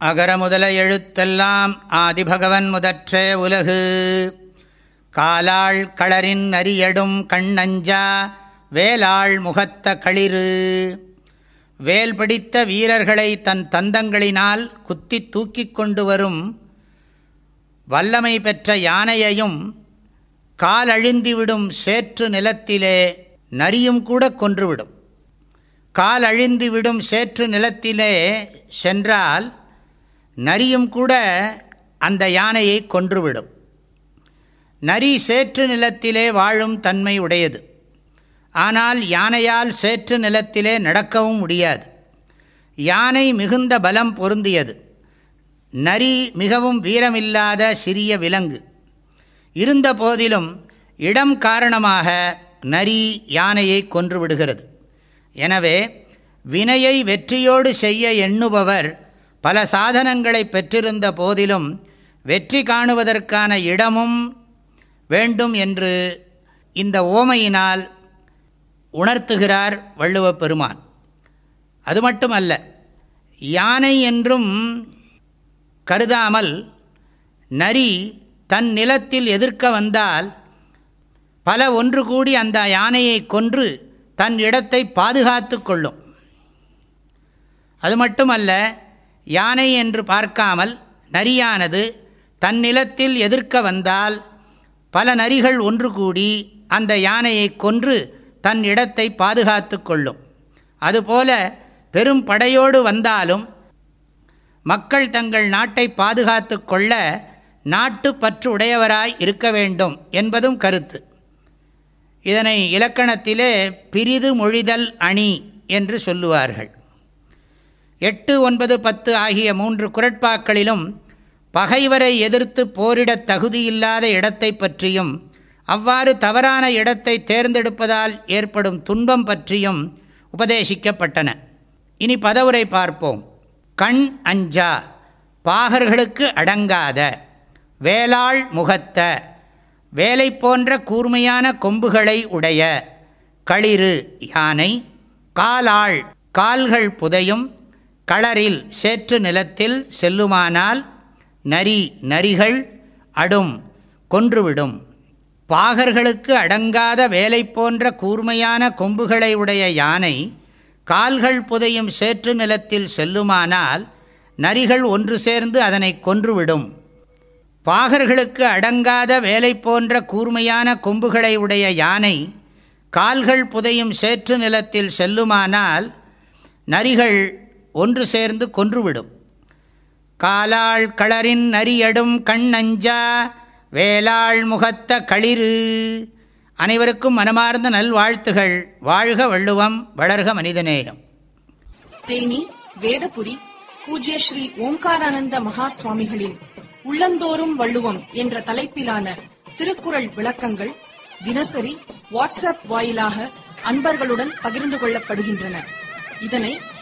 அகர முதல எழுத்தெல்லாம் ஆதிபகவன் முதற்றே உலகு. காலாள் களரின் அரியடும் கண்ணஞ்சா வேலாள் முகத்த களிறு. வேல் பிடித்த வீரர்களை தன் தந்தங்களினால் குத்தி தூக்கி கொண்டு வரும் வல்லமை பெற்ற யானையையும் காலழிந்துவிடும் சேற்று நிலத்திலே நரியும் கூட கொன்றுவிடும் கால் அழிந்துவிடும் சேற்று நிலத்திலே சென்றால் நரியும் கூட அந்த யானையை கொன்றுவிடும். நரி சேற்று நிலத்திலே வாழும் தன்மை உடையது. ஆனால் யானையால் சேற்று நிலத்திலே நடக்கவும் முடியாது. யானை மிகுந்த பலம் பொருந்தியது. நரி மிகவும் வீரமில்லாத சிறிய விலங்கு. இருந்த போதிலும் இடம் காரணமாக நரி யானையை கொன்றுவிடுகிறது எனவே வினையை வெற்றியோடு செய்ய எண்ணுபவர் பல சாதனங்களை பெற்றிருந்த போதிலும் வெற்றி காணுவதற்கான இடமும் வேண்டும் என்று இந்த ஓமையினால் உணர்த்துகிறார் வள்ளுவ பெருமான். அது மட்டுமல்ல யானை என்றும் கருதாமல் நரி தன் நிலத்தில் எதிர்க்க வந்தால் பல ஒன்று கூடி அந்த யானையை கொன்று தன் இடத்தை பாதுகாத்து கொள்ளும். அது மட்டுமல்ல யானை என்று பார்க்காமல் நரியானது தன் நிலத்தில் எதிர்க்க வந்தால் பல நரிகள் ஒன்று கூடி அந்த யானையை கொன்று தன் இடத்தை பாதுகாத்து கொள்ளும். அதுபோல பெரும் படையோடு வந்தாலும் மக்கள் தங்கள் நாட்டை பாதுகாத்து கொள்ள நாட்டு பற்று உடையவராய் இருக்க வேண்டும் என்பதும் கருத்து. இதனை இலக்கணத்திலே பிரிது மொழிதல் அணி என்று சொல்லுவார்கள். எட்டு ஒன்பது பத்து ஆகிய மூன்று குரட்பாக்களிலும் பகைவரை எதிர்த்து போரிடத் தகுதியில்லாத இடத்தை பற்றியும் அவ்வாறு தவறான இடத்தை தேர்ந்தெடுப்பதால் ஏற்படும் துன்பம் பற்றியும் உபதேசிக்கப்பட்டன. இனி பதவுரை பார்ப்போம். கண் அஞ்சா பாகர்களுக்கு அடங்காத வேளாள் முகத்த வேலை போன்ற கூர்மையான கொம்புகளை உடைய களிறு யானை காலாள் கால்கள் புதையும் களரில் சேற்று நிலத்தில் செல்லுமானால் நரி நரிகள் அடும் கொன்றுவிடும். பாகர்களுக்கு அடங்காத வேலை போன்ற கூர்மையான கொம்புகளை உடைய யானை கால்கள் புதையும் சேற்று நிலத்தில் செல்லுமானால் நரிகள் ஒன்று சேர்ந்து அதனை கொன்றுவிடும். பாகர்களுக்கு அடங்காத வேலை போன்ற கூர்மையான கொம்புகளை உடைய யானை கால்கள் புதையும் சேற்று நிலத்தில் செல்லுமானால் நரிகள் ஒன்று சேர்ந்து கொன்றுவிடும். காலாள் களரின் நரியடும் கண்ணஞ்சா வேளாள் முகத்த களிறு. அனைவருக்கும் மனமார்ந்த நல்வாழ்த்துகள். வாழ்க வள்ளுவம் வளர்க மனிதநேயம். தேனி வேதபுரி பூஜ்ய ஸ்ரீ ஓம்காரானந்த மகா சுவாமிகளின் உள்ளந்தோறும் வள்ளுவம் என்ற தலைப்பிலான திருக்குறள் விளக்கங்கள் தினசரி வாட்ஸ்அப் வாயிலாக அன்பர்களுடன் பகிர்ந்து கொள்ளப்படுகின்றன. இதனை